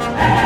and